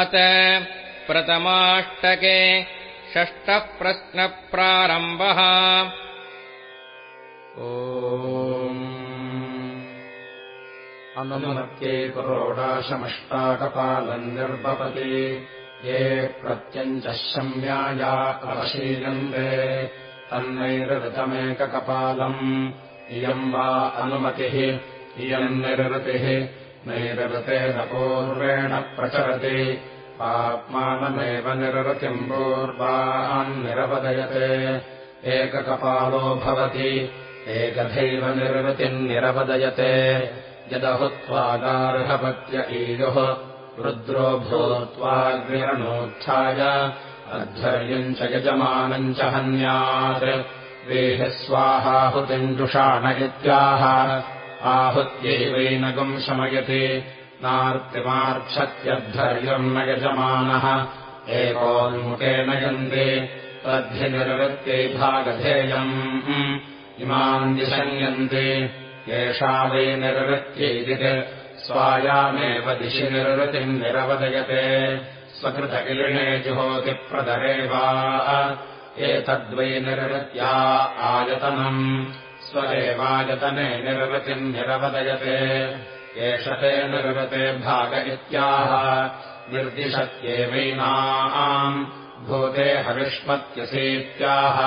अत प्रथमाष्टके षष्ठः प्रश्नप्रारम्भः ओ अनुमत्ये पुरोडाशमष्टाकपालम् निर्भवति ये प्रत्यञ्चः शम्याया अवशीलन्ते तन्नैरृतमेककपालम् इयम् वा अनुमतिः इयम् निर्वृतिः नैरृतेन पूर्वेण प्रचरति। आत्मानमेव पूर्वान् निरवदयते। एककपालो भवति एकथैव निर्वृतिम् निरवदयते। यदहुत्वागार्हपत्य ईयुः रुद्रो भूत्वाग्निरनोत्थाय अध्वर्यम् च यजमानम् च हन्यात्। स्वाहाहुतिम् जुषाण इत्याह आहुत्यैवैनगम् शमयति नार्तिमार्च्छत्यद्धर्यम् न यजमानः एकोन्मुखेन यन्ति तद्धिनिर्वृत्यै भागधेयम्। इमाम् दिशन्यन्ति येषा वै निर्वृत्त्यैदित् स्वायामेव दिशि निर्वृतिम् निरवदयते स्वकृतकिलिणे जुहोतिप्रदरे वा एतद्वै निर्वृत्या आयतनम् स्वदेवायतने निर्वृतिम् निरवदयते। एष ते निर्वृते भाग इत्याह। निर्दिशत्येवैनाम् भूते हविष्मत्यसीत्याह।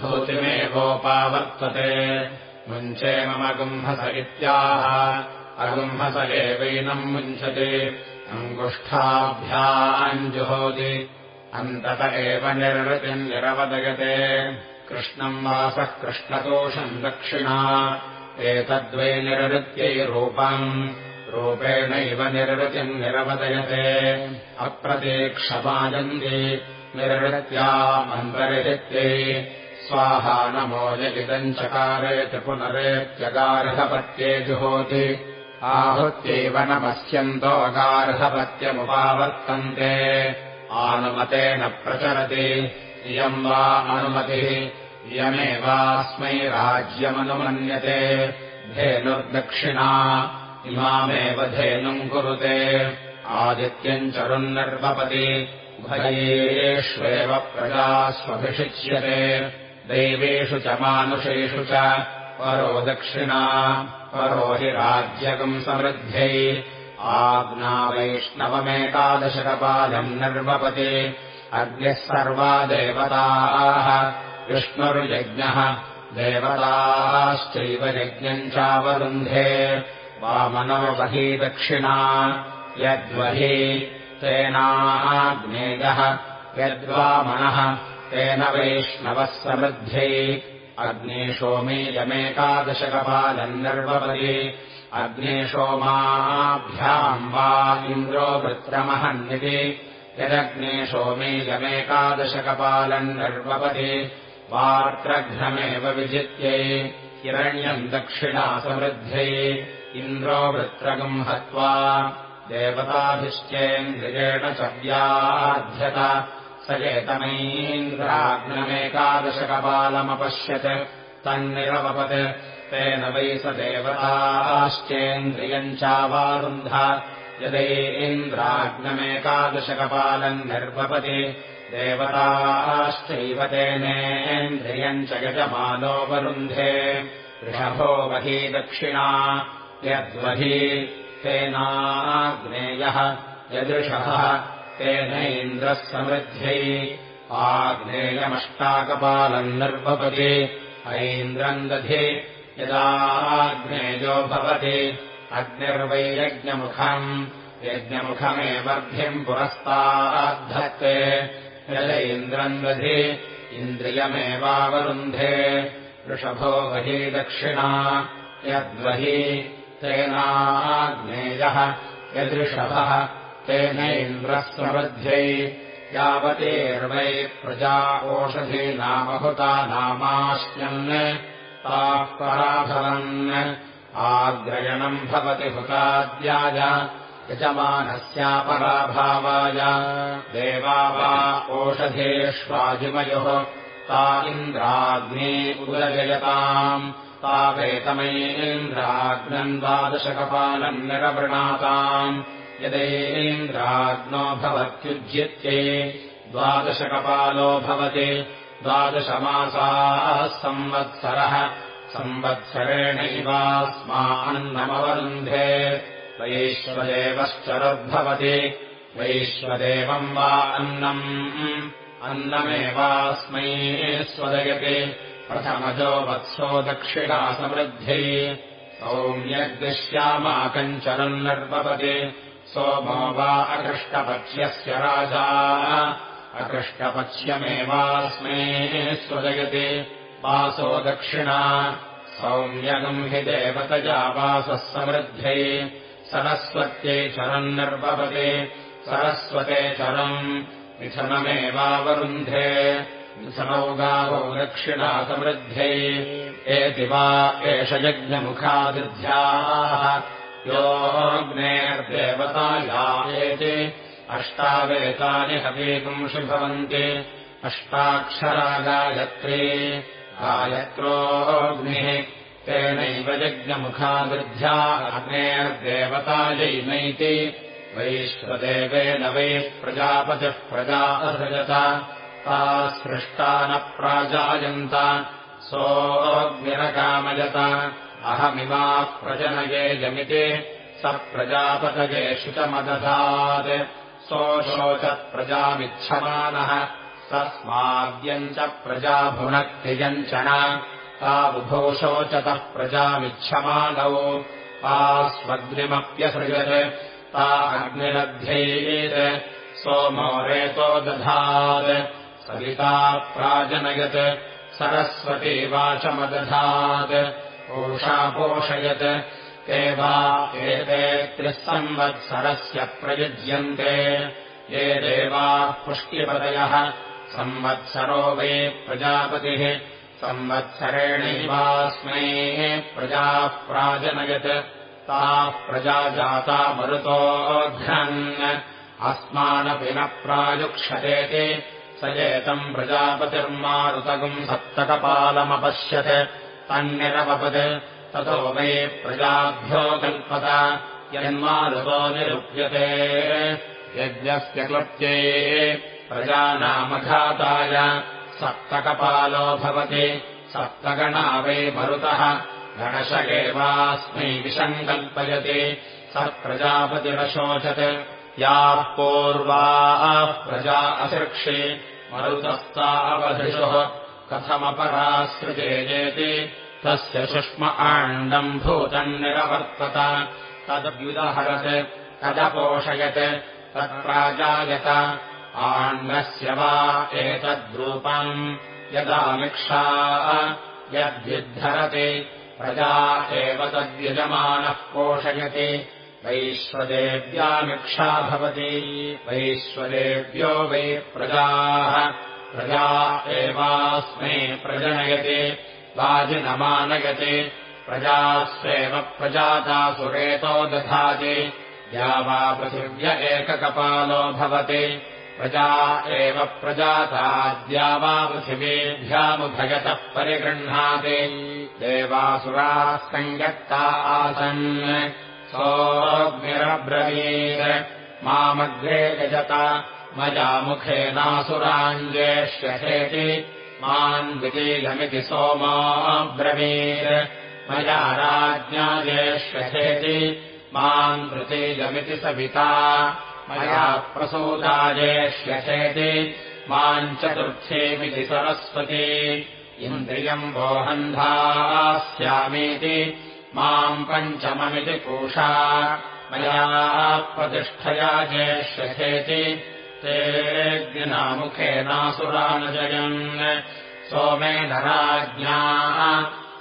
भूतिमेवोपावर्तते। मुञ्चे मम गुम्हस इत्याह। अगुम्हस एवैनम् मुञ्चति। अङ्गुष्ठाभ्याञ्जुहोति। अन्तत एव निर्वृतिम् निरवदयते कृष्णम् वासः कृष्णतोषम् दक्षिणा। एतद्वै निर्वृत्यै रूपम् रूपेणैव निर्वृतिम् निरवदयते। अप्रतीक्षमायन्ति निर्वृत्यामन्तर्हित्यै स्वाहा नमोजलिदम् चकारेति पुनरेत्यगार्हपत्ये जुहोति आहुत्यैव नमस्यन्तोऽगार्हपत्यमुपावर्तन्ते आनुमतेन प्रचरति इयम् वा अनुमतिः। इयमेवास्मै राज्यमनुमन्यते। धेनुर्दक्षिणा। इमामेव धेनुम् कुरुते। आदित्यम् चरुन्निर्वपति। उभयेष्वेव प्रजास्वभिषिच्यते दैवेषु च मानुषेषु च। परो दक्षिणा। परो हि राज्यकम् समृद्ध्यै। आज्ञा वैष्णवमेकादशकपालम् निर्वपति अग्निः सर्वा देवताः। विष्णुर्यज्ञः। देवताश्चैव यज्ञम् चावरुन्धे। वामनो बही दक्षिणा। यद्वहि तेनाग्नेयः यद्वामनः तेन वैष्णवः समृद्ध्यै अग्नेशोमेयमेकादशकपालम् निर्वपति अग्नेशोमाभ्याम् वा इन्द्रो वृत्रमहन्निति यदग्नेशोमेयमेकादशकपालम् निर्वपति वार्त्रघ्नमेव विजित्यै हिरण्यम् दक्षिणा समृद्ध्यै इन्द्रो वृत्रगम् हत्वा देवताभिश्चेन्द्रियेण च व्याध्यत स एतमैन्द्राग्नमेकादशकपालमपश्यत् तन्निरवपत् तेन वै स देवताश्चेन्द्रियम् चावारुन्ध यदै इन्द्राग्नमेकादशकपालम् निर्वपति देवताश्चैव तेनेन्द्रियम् च यजमानोपरुन्धे ऋषभो वही दक्षिणा यद्वही तेनाग्नेयः यदृषभः तेनैन्द्रः समृद्ध्यै। आग्नेयमष्टाकपालम् निर्वपति ऐन्द्रम् दधि यदाग्नेयो भवति अग्निर्वैयज्ञमुखम् यज्ञमुखमेवर्धिम् पुरस्ताद्धत्ते। यदैन्द्रम् दधि इन्द्रियमेवावरुन्धे। वृषभो वही दक्षिणा यद्वहि तेनाग्नेयः यदृषभः तेनैन्द्रः समृद्ध्यै यावतेर्वै प्रजा ओषधीनामहुता नामाश्यन् ताः पराभवन् आग्रयणम् भवति हुताद्याय यजमानस्यापराभावाय। देवा वा ओषधेष्वाजिमयोः। ता इन्द्राग्ने उदजयताम् तावेतमैन्द्राग्नम् द्वादशकपालम् निरवृणाताम्। यदेन्द्राग्नो भवत्युज्यत्ये द्वादशकपालो भवति। द्वादशमासाः संवत्सरः संवत्सरेणैवास्मान्नमवरुन्धे वैश्वदेवश्चरुर्भवति वैश्वदेवम् वा अन्नम्। अन्नमेवास्मै स्वदयति। प्रथमजो वत्सो दक्षिणासमृद्धि सौम्यग्दिश्यामाकञ्चरम् निर्भवति सोमो वा अकृष्टपक्ष्यस्य राजा। अकृष्टपक्ष्यमेवास्मै स्वजयति वासो दक्षिणा सौम्यगम् हि देवतया वासः समृद्धै। सरस्वत्यै चरम् निर्भवति सरस्वते चरम् मिथुनमेवावरुन्धे मिथुनौ गावो दक्षिणा समृद्धै। एति वा एष यज्ञमुखादिध्याः योऽग्नेर्देवतायाेति अष्टावेतानि हवीपुंषि भवन्ति अष्टाक्षरा गायत्री गायत्रोऽग्निः तेनैव यज्ञमुखादृध्या अग्नेर्देवतायैनैति वैश्वदेवेन वै प्रजापतिः प्रजा असृजत ता सृष्टा न प्राजायन्त सोऽग्निरकामयत अहमिमाः प्रजनयेयमिति स प्रजापतये शुचमदधात् सोऽशोचप्रजामिच्छमानः तस्माद्यम् च प्रजाभुनक्तियञ्चन तावुभौ शोचतः प्रजामिच्छमानौ तास्वग्निमप्यसृजत् ता अग्निरध्यैत् सोमो रेतो दधात्। सविता प्राजनयत्। सरस्वती वाचमदधात्। ओषापोषयत् ते वा एते त्रिः संवत्सरस्य प्रयुज्यन्ते। ये देवाः पुष्ट्यपदयः संवत्सरो वै प्रजापतिः। संवत्सरेणैवास्मै प्रजाः प्राजनयत्। ताः प्रजा जाता मरुतोऽघ्नन्। अस्मानपि न प्रायुक्षतेति स एतम् प्रजापतिर्मारुतगुम् सप्तकपालमपश्यत्। तन्निरवपत्। ततो वै प्रजाभ्यो कल्पत। यन्मारुतो निरुप्यते। यज्ञस्य क्लृप्त्यै प्रजानामघाताय। सप्तकपालो भवति। सप्तगणा वै मरुतः गणश एवास्मै विषम् कल्पयति स प्रजापतिरशोचत् याः पूर्वाः प्रजा असृक्षि। मरुतस्ता अवधृशुः कथमपरासृजेयेति तस्य सुष्म आण्डम् भूतम् निरवर्तत। तदव्युदहरत् तदपोषयत्। तत्प्राजायत आण्डस्य वा एतद्रूपम् यदामिक्षा यद्युद्धरति प्रजा एव तद्यजमानः पोषयति। वैश्वदेव्यामिक्षा भवति वैश्वदेव्यो वै प्रजाः। प्रजा एवास्मै प्रजनयति वाजिनमानयति। प्रजास्वेव प्रजातासुरेतो दधाति या वा पृथिव्य एककपालो भवति प्रजा एव प्रजाताद्या वा पृथिवीभ्यामुभयतः परिगृह्णाति। देवासुराः सङ्गत्ता आसन्। सोऽग्निरब्रवीत्। मामग्रे गजत मया मुखेनासुराञ्जेष्यसेति माम् द्वितीयमिति सोमोऽब्रवीत् मया राज्ञाजेष्यसेति माम् तृतीयमिति सविता मया प्रसूताजेष्यसेति माम् चतुर्थीमिति सरस्वती। इन्द्रियम् वोहन्धास्यामीति माम् पञ्चममिति पूषा। मया प्रतिष्ठया जेष्यसेति तेऽग्निनामुखेनासुरानजयन् सोमेन राज्ञा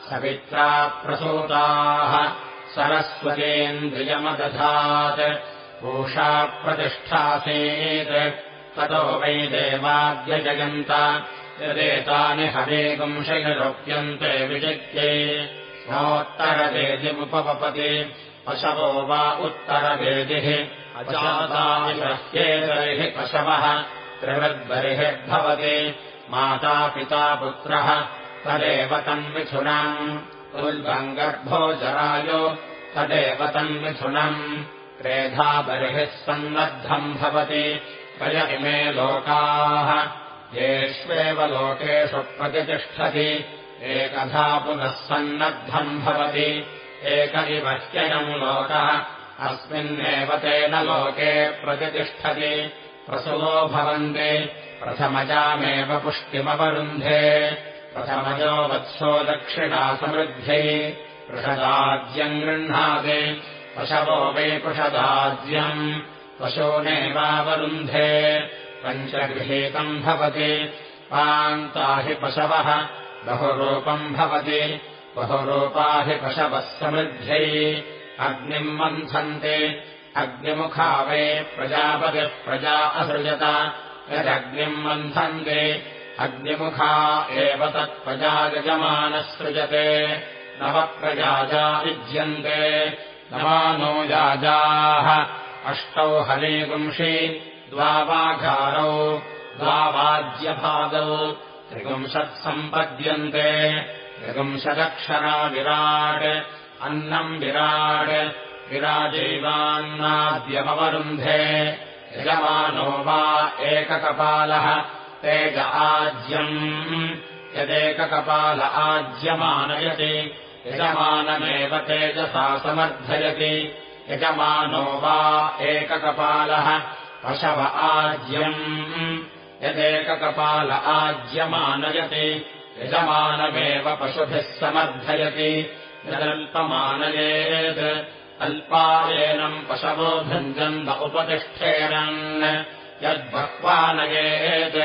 सवित्रा प्रसूताः सरस्वतीन्द्रियमदधात् पूषा प्रतिष्ठासीत्। ततो वै देवाद्यजयन्त यदेतानि हरेगुंशयरोप्यन्ते विजित्ये। नोत्तरवेदिमुपवपति पशवो वा उत्तरवेदिः। अजातानिह्येतैः पशवः त्रिवद्बर्हिर्भवति मातापिता पुत्रः तदेव तन्मिथुनम् उल्बम् गर्भो जरायो तदेव तन्मिथुनम् त्रेधा बर्हिः सन्नद्धम् भवति। त्रय इमे लोकाः। येष्वेव लोकेषु प्रतितिष्ठति एकधा पुनः सन्नद्धम् भवति। एक इव ह्ययम् लोकः। अस्मिन्नेव तेन लोके प्रतितिष्ठति प्रसुवो भवन्ति। प्रथमजामेव पुष्टिमवरुन्धे। प्रथमजो वत्सो दक्षिणा समृद्ध्यै पृषदाज्यम् गृह्णाति पशवो वै पृषदाज्यम् पशूनेवावरुन्धे पञ्चगृहीतम् भवति। पान्ता हि पशवः बहुरूपम् भवति। बहुरूपा हि पशवः समृद्ध्यै। अग्निम् मन्थन्ते। अग्निमुखा वै प्रजापतिः प्रजा असृजत। यदग्निम् मन्थन्ते। अग्निमुखा एव तत्प्रजा यजमानः सृजते। नवप्रजाजा युज्यन्ते नवानो याजाः अष्टौ हलीगुंषि द्वावाघारौ द्वावाज्यभागौ त्रिपुंशत्सम्पद्यन्ते त्रिपुंशदक्षरा विराट् अन्नम् विराट् विराजैवान्नाद्यमवरुन्धे यजमानो वा एककपालः तेज आज्यम् यदेककपाल आज्यमानयति यजमानमेव तेजसा समर्थयति। यजमानो वा एककपालः पशव आज्यम्। यदेककपाल आज्यमानयति। यजमानमेव पशुभिः समर्थयति। यदल्पमानयेत्। अल्पायेनम् पशवो भञ्जन्त उपतिष्ठेरन् यद्बह्वानयेत्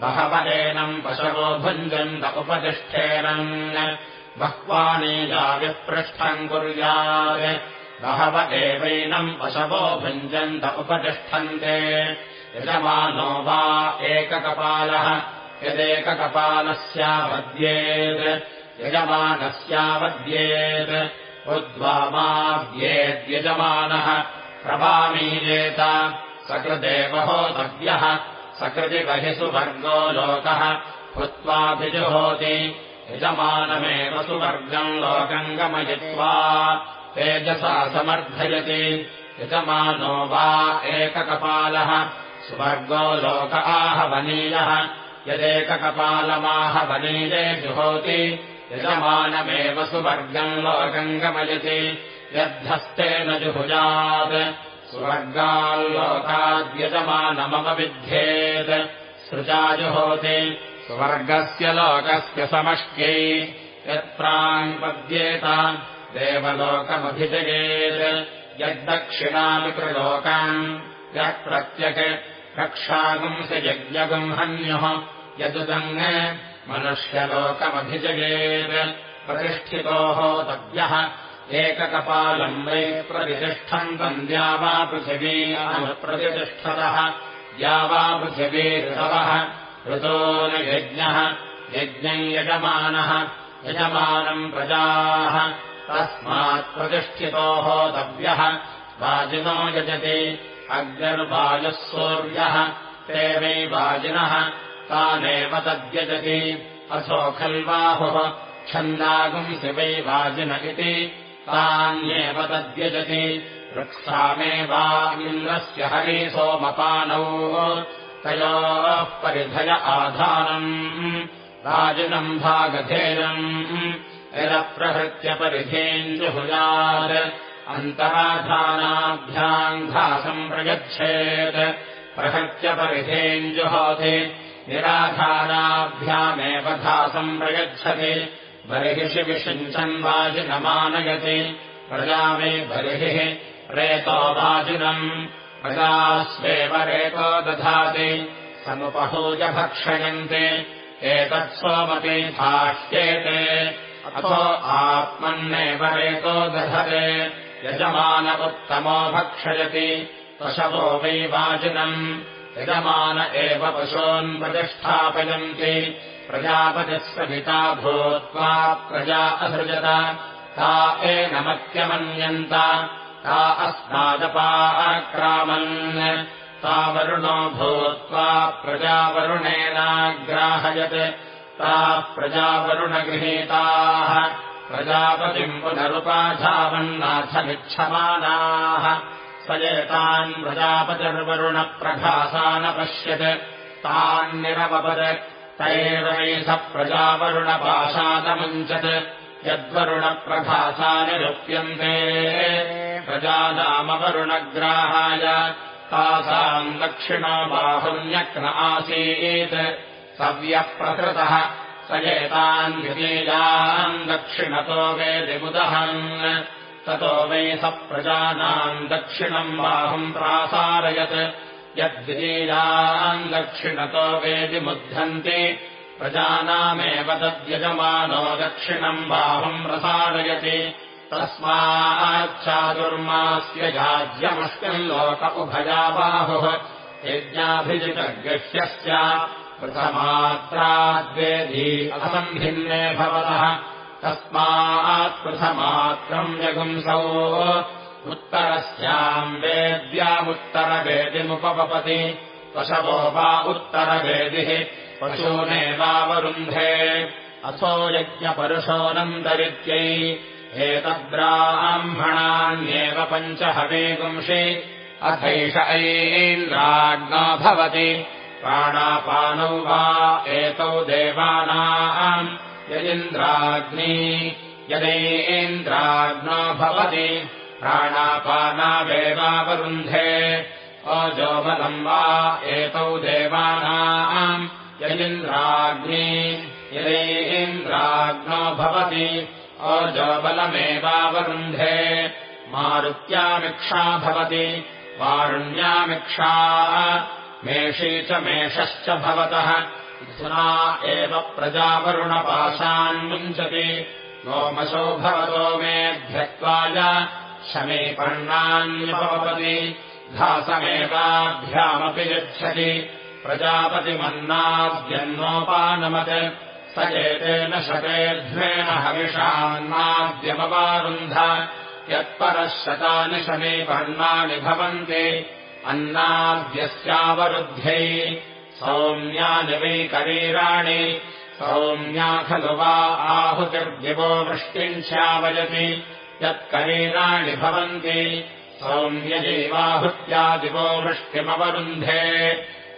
बहवनेनम् पशवो भञ्जन्त उपतिष्ठेरन् बह्वानीजाविपृष्ठम् कुर्यात्। बहव एवैनम् पशवो भञ्जन्त उपतिष्ठन्ते। यजमानो वा एककपालः यदेककपालस्यावद्येत्। यजमानस्यावद्येत्। उद्वामाव्येद्यजमानः प्रभामीयेत सकृदेवहोतव्यः सकृतिबहि सुवर्गो लोकः भूत्वाभिजुहोति यजमानमेव सुवर्गम् लोकम् गमयित्वा तेजसा समर्थयति। यजमानो वा एककपालः। सुवर्गो लोक आहवनीयः। यदेककपालमाहवनीये जुहोति। यजमानमेव सुवर्गम् लोकम् गमयति यद्धस्तेन जुहुजात् सुवर्गाल्लोकाद्यजमानमवविध्येत् सृजा जुहोति सुवर्गस्य लोकस्य समष्ट्यै यत्प्राङ्पद्येत देवलोकमभिजयेत् यद्दक्षिणामिकृलोकाम् यत्प्रत्यक् रक्षागुंसि यज्ञगुंहन्युः। यदुदङ् मनुष्यलोकमभिजयेत् प्रतिष्ठितोः तव्यः एककपालम् वै प्रतिष्ठन्तम् द्यावापृथिवी प्रतिष्ठतः द्यावापृथिवी ऋतवः ऋतो न यज्ञः यज्ञम् यजमानः यजमानम् प्रजाः। तस्मात्प्रतिष्ठितोः तव्यः वाजिनो यजति अग्निर्वायुः सूर्यः ते वै वाजिनः तानेव तद्यजति। अथो खल्वाहुः छन्दागुंसि वै वाजिन इति तान्येव तद्यजति। वृक्सामेवा इन्द्रस्य हरि सोमपानौ तयोः परिधय आधानम्। वाजिनम् भागधेयम् यदप्रहृत्यपरिधेञ्जुहुजात् अन्तराधानाभ्याम् घासम् प्रयच्छेत्। प्रहृत्यपरिधेञ्जुहोति निराधानाभ्यामेव घासम् प्रयच्छति। बर्हिषि विषिञ्चन् वाजिनमानयति। प्रजा मे बर्हिः रेतो वाजिनम् प्रजास्वेव रेतो दधाति समुपहूय भक्षयन्ति एतत्सोमति भाष्येते। अथो आत्मन्नेव रेतो दधते यजमान उत्तमो भक्षयति पशवो वै वाजिनम्। यजमान एव पशून् प्रतिष्ठापयन्ति प्रजापतिस्वपिता भूत्वा प्रजा असृजत ता एनमत्यमन्यन्त ता अस्मादपाक्रामन् ता वरुणो भूत्वा प्रजावरुणेनाग्राहयत्। ताः प्रजावरुणगृहीताः। प्रजापतिम् पुनरुपाधावन्नाथमिच्छमानाः। स एतान् प्रजापतिर्वरुणप्रभासानपश्यत्। तान्निरवपत्। तैरमेष प्रजावरुणपाशादमुञ्चत् यद्वरुणप्रभासानि रुप्यन्ते। प्रजानामवरुणग्राहाय तासाम् दक्षिणो बाहुन्यक्न आसीत्। सव्यप्रकृतः स एतान् विलीयान् दक्षिणतो वेदिमुदहन् ततो वै स प्रजानाम् दक्षिणम् बाहुम् प्रासारयत्। यद्विलीयान् दक्षिणतो वेदिमुद्धन्ति प्रजानामेव तद्यजमानो दक्षिणम् बाहुम् प्रसारयति तस्माच्चादुर्मास्य याज्यमस्मिन् लोक उभयाबाहुः यज्ञाभिजितगह्यस्य प्रथमात्राद्वेदी असम्भिन्ने भवतः। तस्मात् प्रथमात्रम् जगुंसौ उत्तरस्याम् वेद्यामुत्तरवेदिमुपपति पशवो वा उत्तरवेदिः पशूनेवावरुन्धे। असो यज्ञपरुषोऽनन्तरित्यै एतद्ब्राह्मणान्येव पञ्चहवेगुंषि अथैष ऐन्द्राज्ञो भवति। प्राणापानौ वा एतौ देवानाम्। यदिन्द्राग्नी यदेन्द्राग्नो भवति। प्राणापानावेवावरुन्धे अजोबलम् वा एतौ देवानाम् यदिन्द्राग्नी यदेन्द्राग्नो भवति ओजोबलमेवावरुन्धे मारुत्यामिक्षा भवति वारुण्यामिक्षा मेषी च मेषश्च भवतः। इत्थना एव प्रजावरुणपाशान्मुञ्चति गोमशो भवतो मेऽध्यक्त्वाय शमीपर्णान्यपवपति घासमेवाभ्यामपि यच्छति प्रजापतिमन्नाद्यन्नोपानमत्। स एतेन शतेध्वेन हविषान्नाद्यमवारुन्ध। यत्परः शतानि शमीपर्णानि भवन्ति। अन्नाद्यस्यावरुद्ध्यै सौम्यानि वै करीराणि। सौम्या खलु वा आहुतिर्दिवो वृष्टिम् स्यावयति यत्करीराणि भवन्ति। सौम्यजैवाहुत्या दिवो वृष्टिमवरुन्धे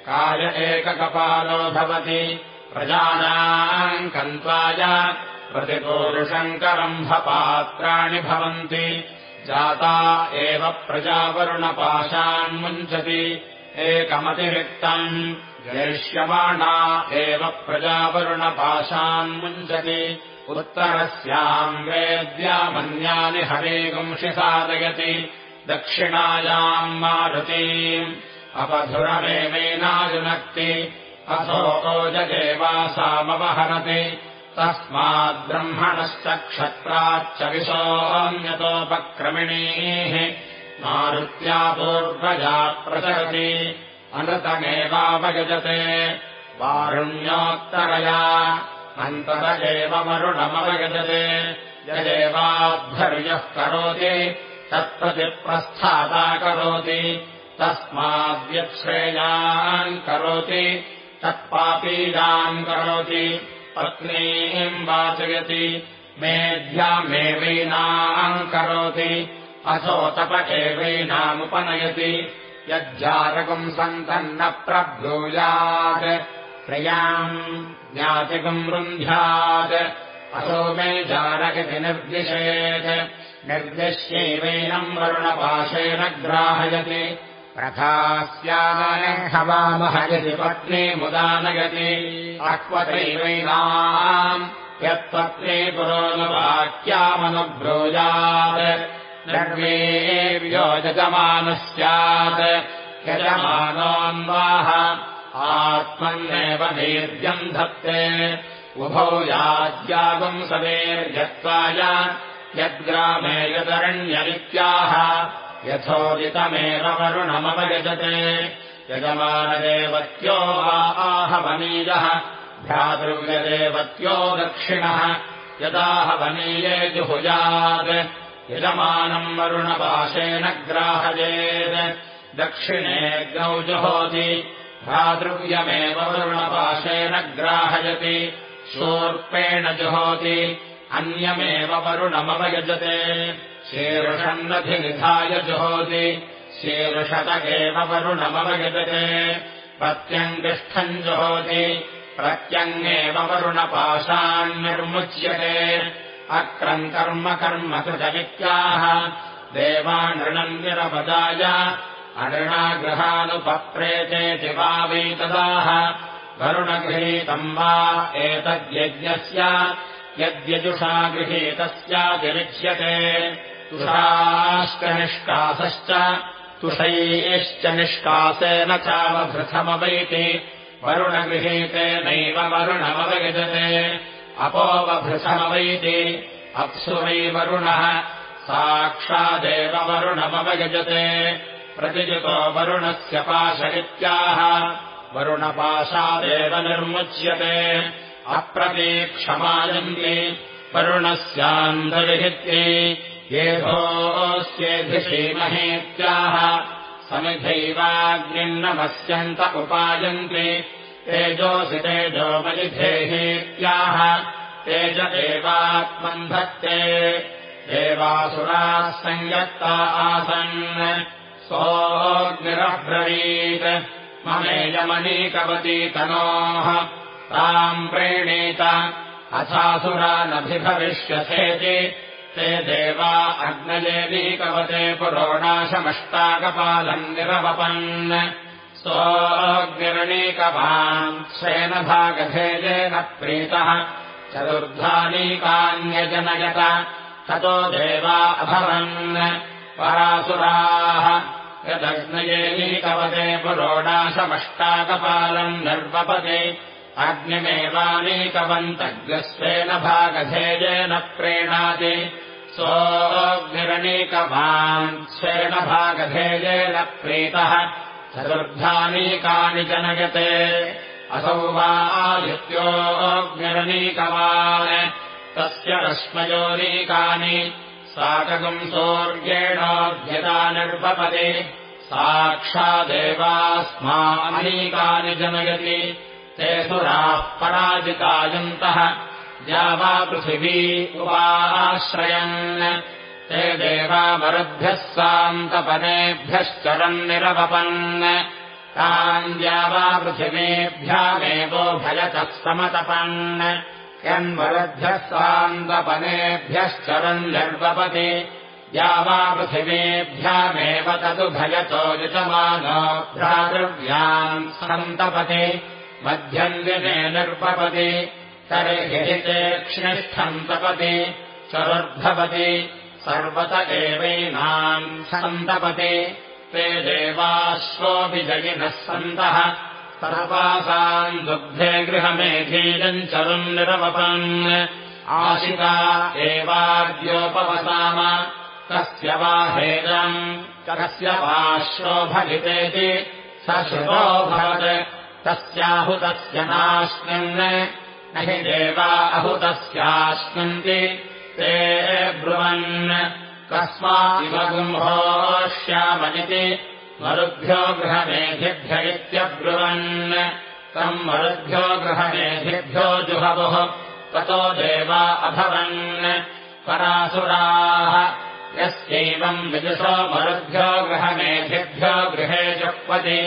काय एककपालो भवति। प्रजानाम् कन्त्वाय प्रतिपूरुषङ्करम्भपात्राणि भवन्ति। जाता एव प्रजावरुणपाशान्मुञ्चति एकमतिरिक्तम् जयिष्यमाणा एव प्रजावरुणपाशान्मुञ्चति उत्तरस्याम् वेद्यामन्यानि हरेगुंषि साधयति। दक्षिणायाम् मारुतीम् अपधुरमेवैनाजुनक्ति अथो ओजदेवासामवहरति तस्माद्ब्रह्मणश्च क्षत्राच्च विशोऽन्यतोपक्रमिणीः मारुत्या पूर्वजा प्रचरति। अनृतमेवावगजते वारुण्योत्तरया अन्तत एव मरुणमवगजते यदेवाध्वर्यः करोति तत्प्रतिप्रस्थाता करोति तस्माद्यच्छ्रेयान् करोति तत्पापीजान् करोति पत्नीम् वाचयति मेध्यामेवैनाम् करोति अथो तप एवैनामुपनयति यज्जातकम् सन्तन्न प्रब्रूयात् प्रयाम् ज्ञातिकम् रुन्ध्यात् असो मे जारकिति निर्दिशेत् निर्दिश्यैवैनम् वरुणपाशेन ग्राहयति प्रथास्याहवामहयति पत्नीमुदानयति अक्वत्रैवैनाम् यत्पत्नी पुरोगवाक्यामनुब्रूयात्। निर्वेर्यो यजमानः स्यात् यजमानोऽन्वाह आत्मन्नेव वीर्यम् धत्ते। उभौ याज्यागम् सवेर्यत्वाय यद्ग्रामे यदरण्यरित्याह यथोदितमेव वरुणमवयजते यजमानदेवत्यो वा आहवनीयः भ्रातृव्यदेवत्यो दक्षिणः। यदाहवनीये जुहुयात् यजमानम् वरुणपाशेन ग्राहयेत् दक्षिणेऽग्नौ जुहोति भ्रातृव्यमेव वरुणपाशेन ग्राहयति। शूर्पेण जुहोति अन्यमेव वरुणमवयजते शीर्षन्नधिनिधाय जुहोति। शीर्षत एव वरुणमवयजते प्रत्यङ्गिष्ठम् जुहोति। प्रत्यङ्गेव वरुणपाशान्निर्मुच्यते अक्रम् कर्म कर्म कृतवित्याह देवानृणम् निरपदाय अनृणागृहानुपप्रेतेति वा वैतदाः वरुणगृहीतम् वा एतद्यज्ञस्य। यद्यजुषा गृहीतस्यातिरिच्यते तुषाश्च निष्कासश्च तुषैश्च निष्कासेन चावभृथमवैति। वरुणगृहीतेनैव वरुणमवयजते। अपोवभृथमवैति। अप्सु वै वरुणः। साक्षादेव वरुणमवयजते। प्रतिजितो वरुणस्य पाशयित्याह वरुणपाशादेव निर्मुच्यते। अप्रतीक्षमायन्ति। वरुणस्यान्तर्हित्ये येभोऽस्येधिषीमहेत्याह समिधैवाग्निन्नमस्यन्त उपायन्ति। तेजोऽसि तेजोमलिधेहेत्याह तेज एवात्मन्धत्ते। देवासुराः सञ्जत्ता आसन्। सोऽग्निरब्रवीत्। ममेयमनीकवती तनोः। ताम् प्रेणीत। अथासुरानभिभविष्यसेति ते देवा अग्नजेलीकवते पुरोणाशमष्टाकपालम् निरवपन्। सोऽग्निरणीकवान् स्वेनभागभेदेन प्रीतः। चतुर्धानीकान्यजनयत। ततो देवा अभवन्। परासुराः यदग्नयेलीकवते पुरोडाशमष्टाकपालम् निर्वपते अग्निमेवानीकवन्तग्रस्वेन भागधेयेन प्रेणाति सोऽग्निरणीकवान् स्वेन भागधेयेन प्रीतः चतुर्धानीकानि जनयते। असौ वा आदित्योऽग्निरणीकवान् तस्य रश्मयोनीकानि साकगम् सौर्येणोऽभ्यता निर्वपति। साक्षादेवास्मानीकानि जनयति ते सुराः पराजितायन्तः द्यावापृथिवी उपाश्रयन्। ते देवावरुभ्यः सान्तपनेभ्यश्चरन्निरवपन् तान् द्यावापृथिवीभ्यामेवोभयतः समतपन्। यन्वरभ्यः सान्तपनेभ्यश्चरन्निर्वपति द्यावापृथिवीभ्यामेव तदुभयतो युजमानो भ्रातृव्यान् सन्तपति मध्यम् दिने निर्पपति तर्हि ते क्ष्णिष्ठम् तपति चरुर्भवति सर्वत एवैनाम् सन्तपति। ते देवाश्वोऽभिजयिनः सन्तः सर्वासाम् दुग्धे गृहमेधीयम् चरुम् निरवपन्। आशिता एवाद्योपवसाम कस्य वा हेदम् कस्य वाश्वोभगितेति स श्रुतोऽभवत् तस्याहुतस्य नाश्नन् न हि देवा अहुतस्याश्नन्ति ते ब्रुवन् कस्मादिवगुम्भोष्यामनिति मरुभ्यो गृहमेधिभ्य इत्यब्रुवन् तम् मरुभ्यो गृहमेधिभ्यो जुहवुः ततो देवा अभवन् परासुराः यस्यैवम् विदुषो मरुभ्यो गृहमेधिभ्यो गृहे जुह्वति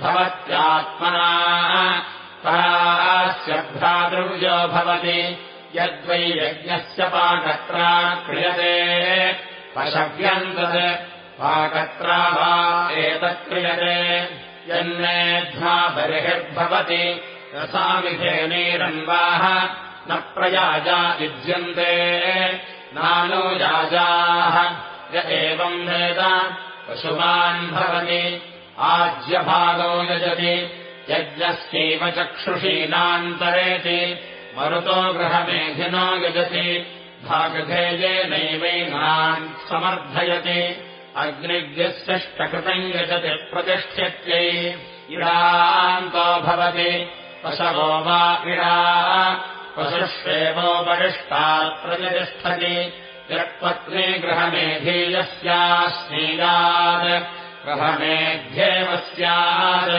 भवत्यात्मना। परास्य भ्रातृव्यो भवति। यद्वै यज्ञस्य पाकत्रा क्रियते। पशव्यम् तत् पाकत्रा वा एतत्क्रियते यन्नेध्वा बर्हिर्भवति। रसामिधेनीरन्वाः न प्रयाजा युज्यन्ते। नानुयाजाः य एवम् वेद पशुमान् भवति आज्यभागो यजति। यज्ञस्यैव चक्षुषीनान्तरेति मरुतो गृहमेधिनो यजति। भागधेयेनैवैनान् समर्थयति। अग्निव्यस्यष्टकृतम् यजति प्रतिष्ठत्यै। इडान्तो भवति। पशवो वा इडा। पशुष्वेवोपरिष्टात् प्रतिष्ठति। यत्पत्नी गृहमेधीयस्याश्नीयात् गृहमेध्येव स्यात्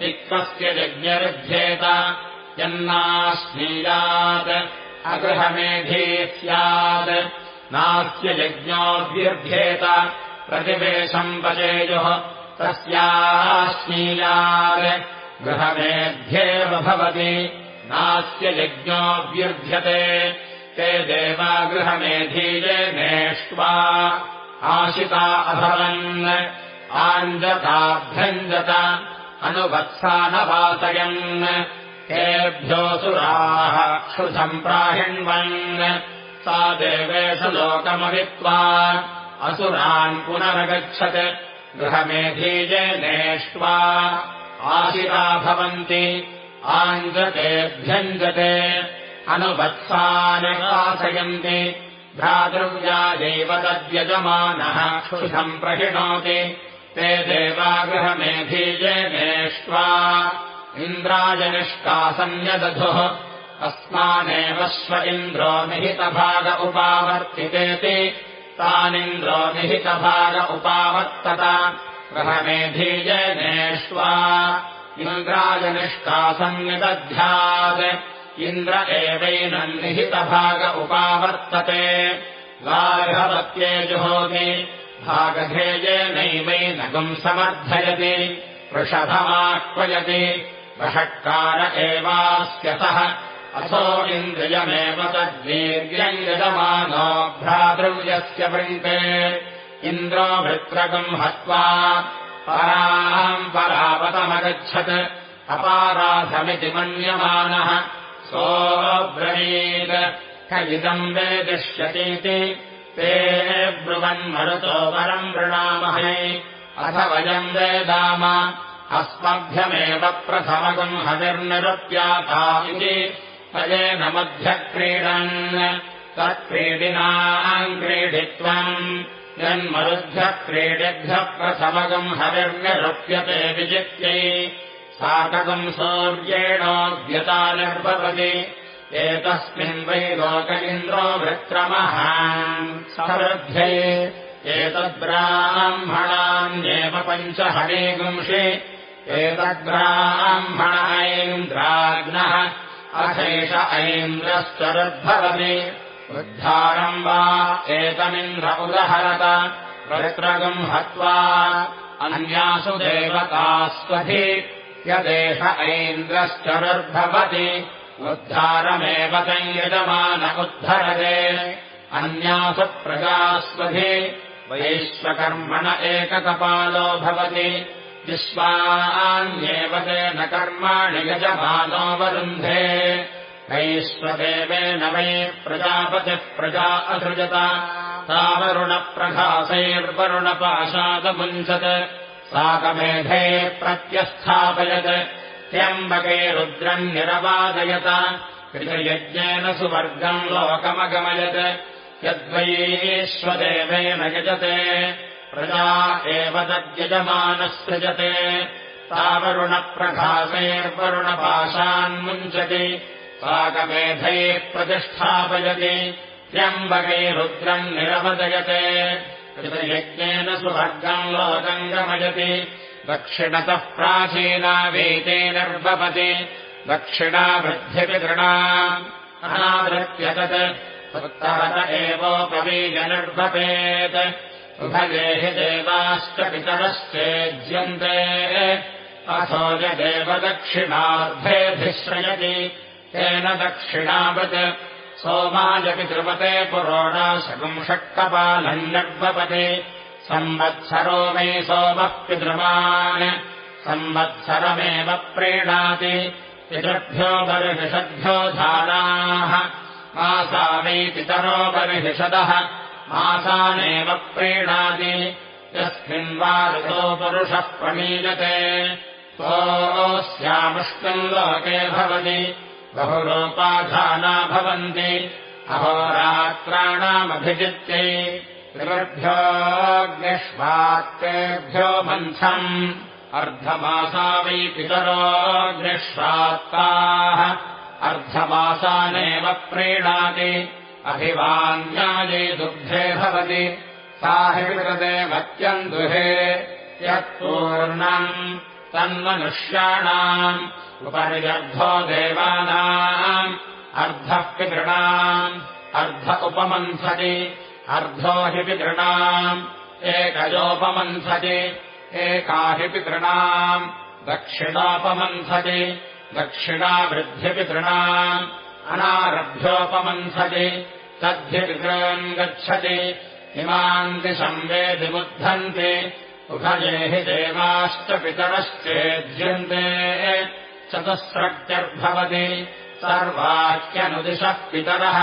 तिक्तस्य यज्ञरुध्येत यन्नाश्नीयात् अगृहमेधी स्यात् नास्य यज्ञोऽभ्युध्येत प्रतिवेशम् पचेयुः तस्याश्नीयात् गृहमेध्येव भवति नास्य यज्ञोऽभ्युध्यते ते देवा गृहमेधीये नेष्ट्वा आशिता अभवन् आञ्जताभ्यञ्जत अनुवत्सानवातयन् तेभ्योऽसुराः क्षुधम् प्राहिण्वन्। सा देवेषु लोकमवित्वा असुरान् पुनरगच्छत्। गृहमेधीये नेष्ट्वा आशिता भवन्ति। आञ्जतेभ्यञ्जते अनुवत्सानवासयन्ति भ्रातृव्यायैव तद्यजमानः क्षुषम् प्रहिणोति ते देवागृहमेधीजेनेष्ट्वा इन्द्रायनिष्कासन्यदधुः अस्मानेव स्व इन्द्रो निहितभाग उपावर्तितेति। तानिन्द्रो निहितभाग उपावर्तत। गृहमेधीजेनेष्ट्वा इन्द्रायनिष्कासन्यदध्यात् इन्द्र एवैनम् निहितभाग उपावर्तते। गार्हवत्ये जुहोति भागधेयेनैवैनगुम् समर्थयति वृषभमाह्वयति वषट्कार एवास्य सः असो इन्द्रियमेव तद्वीर्यम् यजमानो भ्रातृव्यस्य वृङ्के इन्द्रो भृत्रगम् हत्वा पराम् परावतमगच्छत् अपाराधमिति मन्यमानः। सोऽब्रवीत् क इदम् वेदिष्यतीति ते ब्रुवन्मरुतो वरम् वृणामहे। अथ वयम् वेदाम। अस्मभ्यमेव प्रथमगम् हविर्निरुप्याता इति। अयेन मध्यक्रीडन्। तत्क्रीडिनाम् क्रीडित्वम्। यन्मरुभ्यः क्रीडिभ्यः प्रथमगम् हविर्निरुप्यते विजित्यै। साकगम् सौर्येणोऽद्यता निर्भवति एतस्मिन् वै लोक इन्द्रो वृत्रमः समृद्ध्ये एतद्ब्राह्मणान्येव पञ्च हरेगुंषि एतद्ब्राह्मण ऐन्द्राग्नः अशेष उद्धारम् वा एतमिन्द्र उदहरत वृत्रगम् हत्वा अन्यासु देवतास्वधि यदेष ऐन्द्रश्चरुर्भवति उद्धारमेव तञ्यजमान उद्धरते। अन्यासु प्रजास्वधि। वैश्वकर्मण एककपालो भवति। विश्वान्येव तेन कर्माणि यजमानोऽवरुन्धे वैश्वदेवेन वै प्रजापतिः प्रजा असृजत। तावरुणप्रभासैर्वरुणपाशादमुञ्चत् साकमेधे प्रत्यस्थापयत् त्यम्बके रुद्रम् निरवादयत कृतयज्ञेन सुवर्गम् लोकमगमयत्। यद्वैश्वदेवेन यजते। प्रजा एव तद्यजमानः सृजते तावरुणप्रभासैर्वरुणपाशान्मुञ्चति साकमेधैः प्रतिष्ठापयति। त्यम्बके रुद्रम् निरवदयते कृतयज्ञेन सुवर्गम् लोकम् गमयति दक्षिणतः प्राचीना वेते निर्वपति। दक्षिणा वृद्धिपितृणा अनावृत्य तत् उत्तरत एवोपवीजनिर्वपेत् उभये हि देवाश्च पितरश्चेज्यन्ते अथो यदेव दक्षिणार्धेऽधिश्रयति तेन दक्षिणावत्। सोमायपितृपते पुरोणाशकम् षट्कपालम् निर्वपति संवत्सरो मे सोमः पितृमान्। संवत्सरमेव प्रीणाति। पितृभ्यो बर्हिषद्भ्यो धानाः मासा वै पितरो बर्हिषदः। मासानेव प्रीणाति। यस्मिन्वा पुरुषः प्रमीयते। सोऽस्यामुष्मिन् लोके भवति। बहुलोपाधाना भवन्ति। अहोरात्राणामभिजित्यै त्रिवर्भ्योऽग्निष्वात्तेभ्यो मन्थम् अर्धमासा वै पितरोऽग्निष्वात्ताः। अर्धमासानेव प्रीणाति। अभिवान्यायै दुग्धे भवति। सा हि विकृदेवत्यम् दुहे। यत्पूर्णम् तन्मनुष्याणाम् उपरिगर्भो देवानाम्। अर्धः पितृणाम्। अर्ध उपमन्थति अर्धो हि पितृणाम् एकयोपमन्थति एका हि पितृणाम् दक्षिणोपमन्थति दक्षिणावृद्ध्यपितृणाम् अनारभ्योपमन्थति तद्धिपितॄन् गच्छति इमान्ति संवेदिमुद्धन्ति उभये हि देवाश्च पितरश्चेद्यन्ते चतुस्रक्त्यर्भवति सर्वाह्यनुदिशः पितरः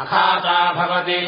अखाता भवति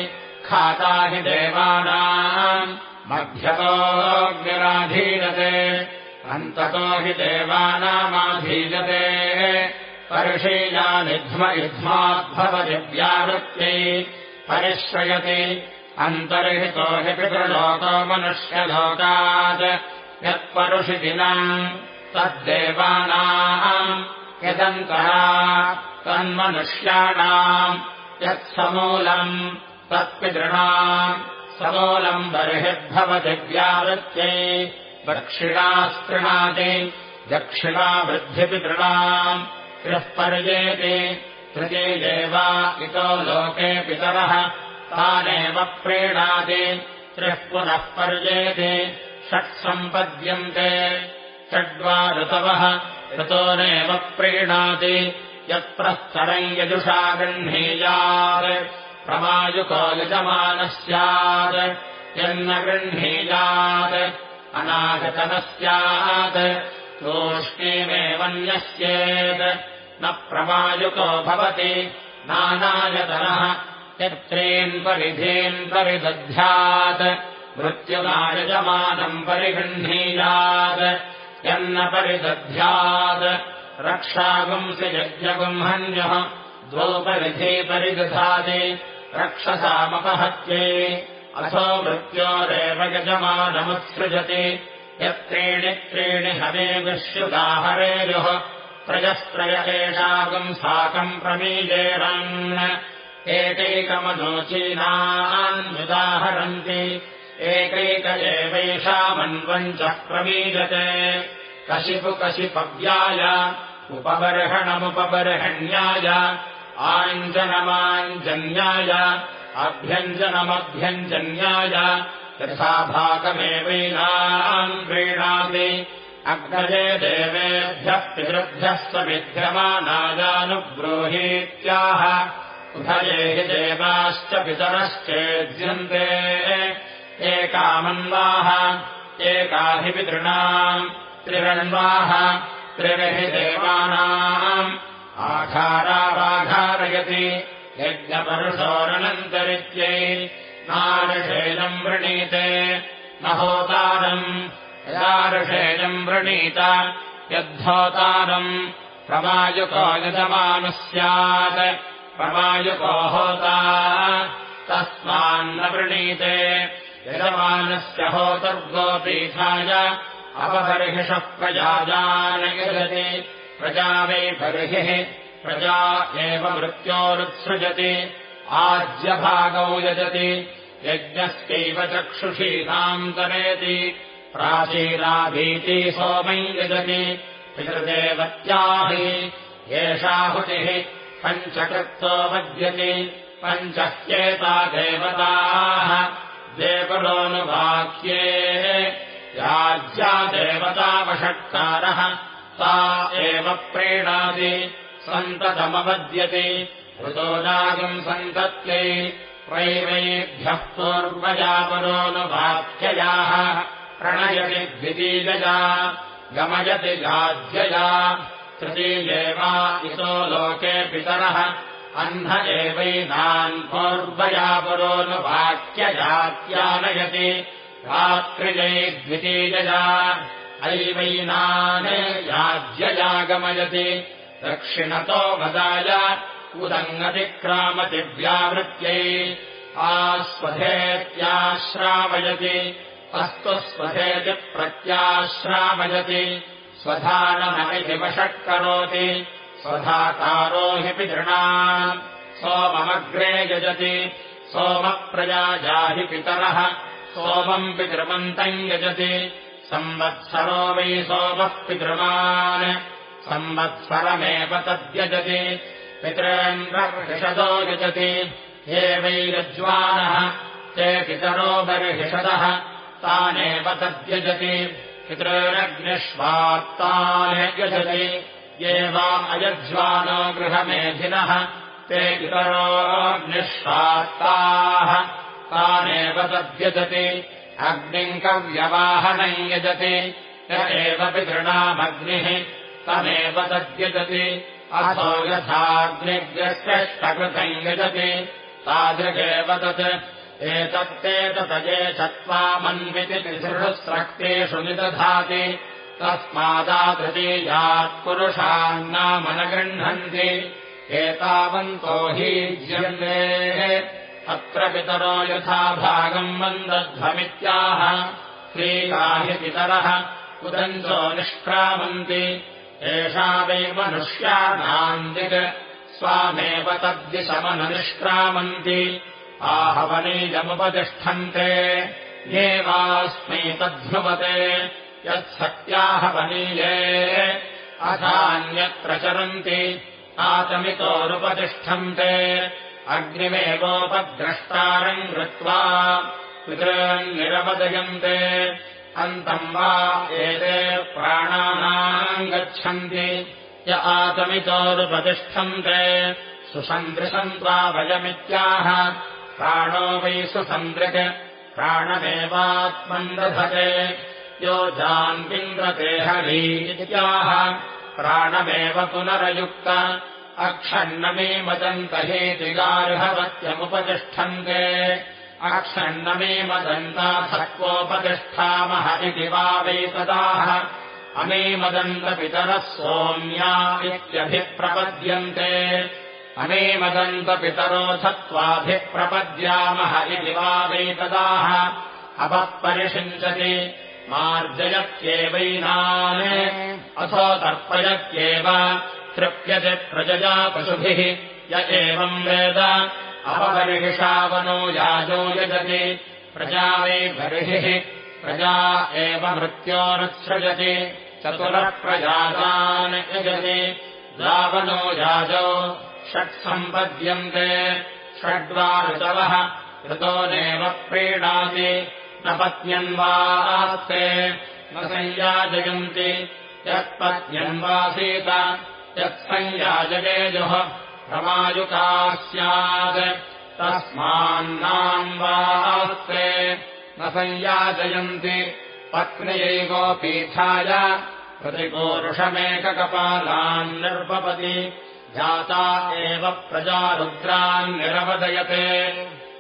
खाता हि देवानाम्। मध्यतोऽग्निराधीयते। अन्ततो हि देवानामाधीयते। परिशीलानिध्म युध्माद्भवति व्यावृत्ति परिश्रयति। अन्तर्हितो हि पितृलोको मनुष्यलोकात्। यत्परुषिदिनम् तद्देवानाम्। यदन्तरा तन्मनुष्याणाम्। यत्समूलम् तत्पितृणाम् समूलम् बर्हिर्भवति व्यावृत्यै दक्षिणास्तृणाति दक्षिणावृद्धिपितृणाम्। त्रिः पर्येति तृतीये देवा इतो लोके पितरः। तानेव प्रीणाति त्रिः पुनः पर्येति षट्सम्पद्यन्ते। षड्वा ऋतवः ऋतोनेव प्रीणाति यत्प्रस्तरम् यजुषा गृह्णीयात् प्रमायुको यजमानः स्यात् यन्न गृह्णीयात् अनागतनः स्यात् तूष्णीमेवन्यस्येत् न प्रमायुको भवति नानायतनः यत्रीन् परिधीन् परिदध्यात् मृत्युनायजमानम् परिगृह्णीयात् यन्न परिदध्यात् रक्षागुंसि यज्ञगुंहन्यः द्वौ परिधे परिदधाति रक्षसामपहत्यै। अथो मृत्योरेव यजमानमुत्सृजति। यत्रीणि त्रीणि हवे विश्युदाहरेयुः त्रयस्त्रय एषागम् साकम् प्रमीजेरन् एकैकमनोचीनान्युदाहरन्ति एकैक एवैषामन्वम् च प्रमीजते। कशिपु कशिपव्याय उपबर्हणमुपबर्हण्याय आञ्जनमाञ्जन्याय अभ्यञ्जनमभ्यञ्जन्याय यथा भागमेवैनाम् प्रीणाति अग्नजे देवेभ्यः पितृभ्यः समिध्यमानायानुब्रूहीत्याह उभये हि देवाश्च पितरश्चेद्यन्ते। एकामन्वाः एका हि पितॄणाम् त्रिरण्वाः त्रिर्हि देवानाम् आघारावाघारयति यज्ञपरुषोरनन्तरित्यै नारषेयम् वृणीते न होतारम् यदारषेयम् वृणीत यद्धोतारम् प्रमायुको यजमानः स्यात् प्रमायुको होता तस्मान्न वृणीते यजमानस्य होतर्गोपीठाय अपबर्हिषः प्रजाजान यजति प्रजा वै बर्हिः प्रजा एव मृत्योरुत्सृजति आज्यभागौ यजति यज्ञस्यैव चक्षुषीताम् तरेति प्राचीनाभीति सोमै यजति पितृदेवत्याहि एषाहुतिः पञ्चकृत्तो वद्यति पञ्चह्येता देवताः देवलोनुवाक्ये याज्या देवतावषट्कारः सा एव प्रीणाति सन्ततमवद्यति। ऋतोजागम् सन्तत्यै वैवैभ्यः पूर्वजापरोनुवाक्ययाः प्रणयति द्वितीयजा गमयति गाध्यया तृतीयेवा इतो लोके पितरः। अह्न एवैनान् पूर्वयापरोनुवाक्यजात्यानयति रात्रिजै द्वितीयजा ऐवैनान् याज्यजागमयति। दक्षिणतो वदाय उदङ्गतिक्रामति व्यावृत्यै आस्वधेत्याश्रावयति अस्तु स्वधेति प्रत्याश्रावयति। स्वधानमनिति वषट्करोति स्वधाकारो हि पितृणाम् सोममग्रे यजति सोमप्रजाहि पितरः सोमम् पितृमन्तम् यजति संवत्सरो वै सोमः पितृमान्। संवत्सरमेव तद्यजति। पितॄन्वर्षदो यजति। हे वैरज्वानः ते पितरो बर्हिषदः तानेव तद्यजति। पितॄरग्निष्वात्तान् यजति। ये वा अयज्वानो गृहमेधिनः ते पितरोऽग्निष्वात्ताः तानेव तद्यजति अग्निम् कव्यवाहनम् यजति। य एव पितृणामग्निः तमेव तद्यजति। अथो यथाग्निव्यष्टकृतम् यजति। तादृगेव तत्। एतत्ते ततये चत्वामन्विति त्रिसृस्रक्तेषु निदधाति। तस्मादादृतीयात् पुरुषान्नामनगृह्णन्ति एतावन्तो हि ज्यन्तेः अत्र पितरो यथा भागम् मन्दध्वमित्याह श्रीका हि पितरः कुदञ्चो निष्क्रामन्ति। एषा वै मनुष्याणाम् दिक् स्वामेव तद्दिशमननिष्क्रामन्ति। आहवनीयमुपतिष्ठन्ते येवास्मै तद्ध्रुवते यत्सत्याहवनीये अथान्यत्र चरन्ति आतमितोरुपतिष्ठन्ते अग्निमेवोपद्रष्टारम् कृत्वा पितॄन्निरपदयन्ते अन्तम् वा एते प्राणानाम् गच्छन्ति। य आतमितोरुपतिष्ठन्ते सुसन्दृशन्त्वा भयमित्याह प्राणो वै सुसन्दृक् प्राणमेवात्मन् दधते। यो जान्विन्द्रते हरीत्याह प्राणमेव पुनरयुक्त अक्षण्णमे मदन्त हेतिगार्हवत्यमुपतिष्ठन्ते अक्षण्णमे मदन्ताथत्वोपतिष्ठामः इति वा वैतदाः अमे मदन्तपितरः सोम्या इत्यभिप्रपद्यन्ते। अमे मदन्तपितरोधत्वाभिप्रपद्यामः इति वा वैतदाः अपः परिषिञ्चति। मार्जयत्येवैनान्। अथो तर्पयत्येव तृप्यते प्रजया पशुभिः य एवम् वेद। अपबर्हिषावनो याजो यजति। प्रजा वै बर्हिः प्रजा एव मृत्योरुत्सृजति। चतुरप्रजातान् यजति। रावणो याजौ। षट्सम्पद्यन्ते षड्वा ऋतवः। ऋतो नैव प्रीणाति। न पत्न्यन्वास्ते न संयाजयन्ति। यत्पत्न्यन्वासीत यत्संयाजयेजुः प्रमायुकाः स्यात् तस्मान्नान्वास्ते न संयाजयन्ति। पत्न्यैवोपीठाय प्रतिपूरुषमेककपालान् निर्पपति। जाता एव प्रजारुद्रान् निरवदयते।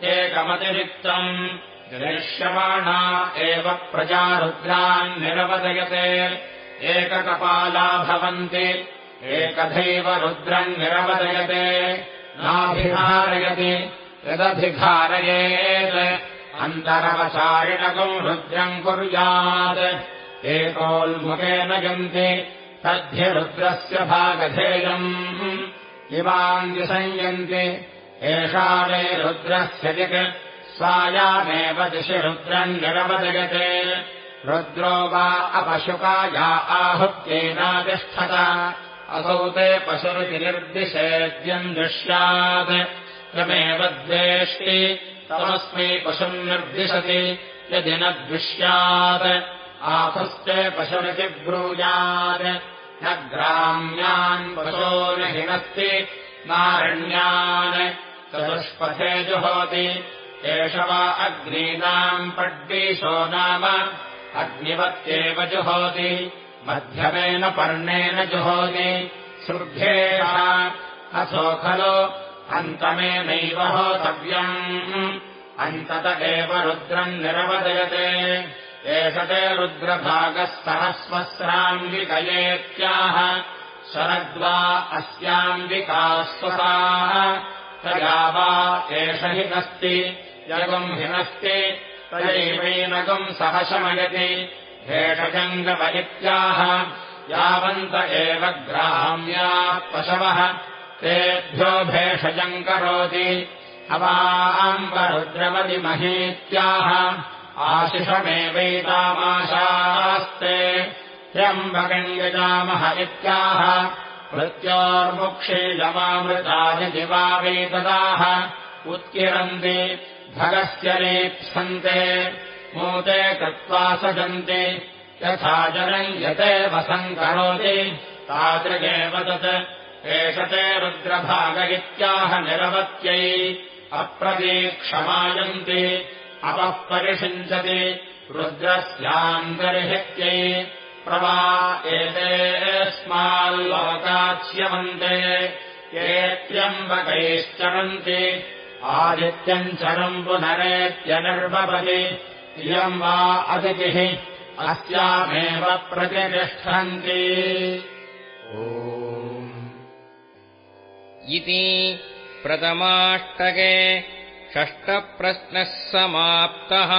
एकमतिरिक्तम् जनिष्यमाणा एव प्रजारुद्रान् निरवदयते। एककपाला भवन्ति एकथैव रुद्रम् निरवदयते। नाभिधारयति। यदभिधारयेत्। अन्तरवचारिणकम् रुद्रम् कुर्यात्। एकोल्मुखेन गन्ति तद्धिरुद्रस्य भागधेयम्। इमाम् विसंयन्ति एषा मे रुद्रस्य दिक् स्वायामेव दिशि रुद्रम् निरवदयते। रुद्रो वा अपशुकाया आहुत्येनातिष्ठत असौ ते पशुरिति निर्दिशेद्यम् दृश्यात् द्वेष्टि तमस्मै पशुम् निर्दिशति यदि न आहुस्ते पशुरिति ब्रूयात् न ग्राम्यान् पशोन हिनस्ति नारण्यान्। चतुष्पथे जुहोति एष वा अग्नीनाम् पड्डीशो नाम अग्निवत्येव जुहोति मध्यमेन पर्णेन जुहोति श्रुभ्येष अथो खलु अन्तमेनैव होतव्यम्। अन्तत एव रुद्रम् निरवदयते। एष ते रुद्रभागः सहस्वस्राम्बिकयेत्याह शरद्वा अस्याम्बिका स्वसाः तया वा एष हिनस्ति यगम् हिनस्ति तयैवैनगम् सह शमयति भेषजङ्गव इत्याह यावन्त एव ग्राम्याः पशवः तेभ्यो भेषजम् करोति अवाम्बरुद्रवदिमहीत्याह आशिषमेवैतामाशास्ते यजामः इत्याह मृत्योर्मुक्षीयमामृतानि दिवावैतदाः उत्किरन्ति भगस्य लीप्सन्ते मूते कृत्वा सजन्ति। यथा जनयते वसम् करोति तादृगेव तत्। एष ते रुद्रभाग इत्याह निरवत्यै अप्रतीक्षमायन्ति। अपः परिषिञ्चति रुद्रस्यान्तर्हित्यै प्रवा एतेऽस्माल्लोकाच्यवन्ते एत्यम्बकैश्चरन्ति। आदित्यम् चरम् पुनरेत्यनिर्भवति इयम् वा अतिथिः अस्यामेव प्रतिष्ठन्ति। इति प्रथमाष्टके षष्टप्रश्नः समाप्तः